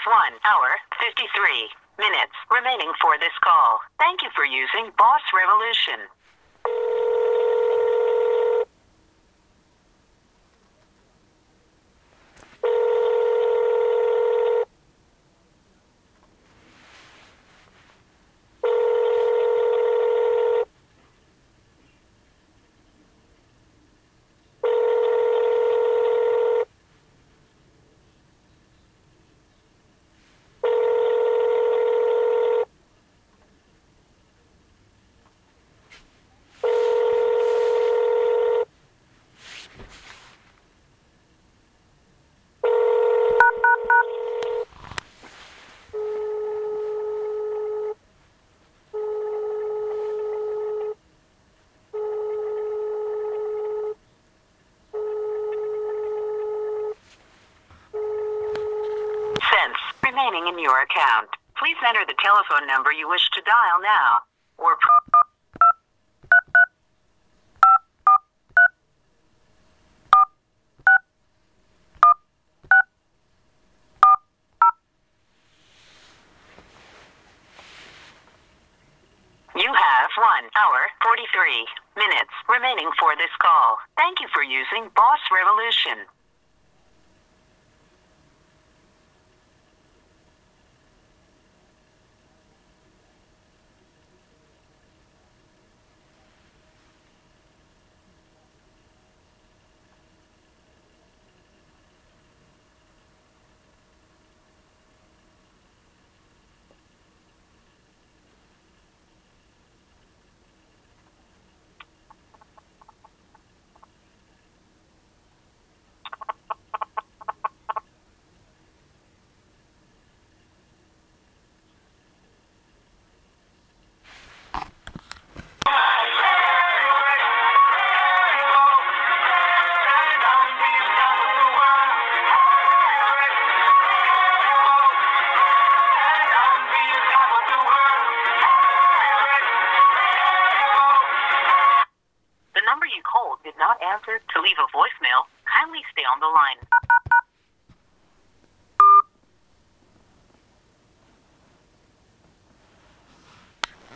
have 1 hour 53 minutes remaining for this call. Thank you for using Boss Revolution. Remaining in your account. Please enter the telephone number you wish to dial now. Or You have 1 hour 43 minutes remaining for this call. Thank you for using Boss Revolution. The number you called did not answer. To leave a voicemail, kindly stay on the line.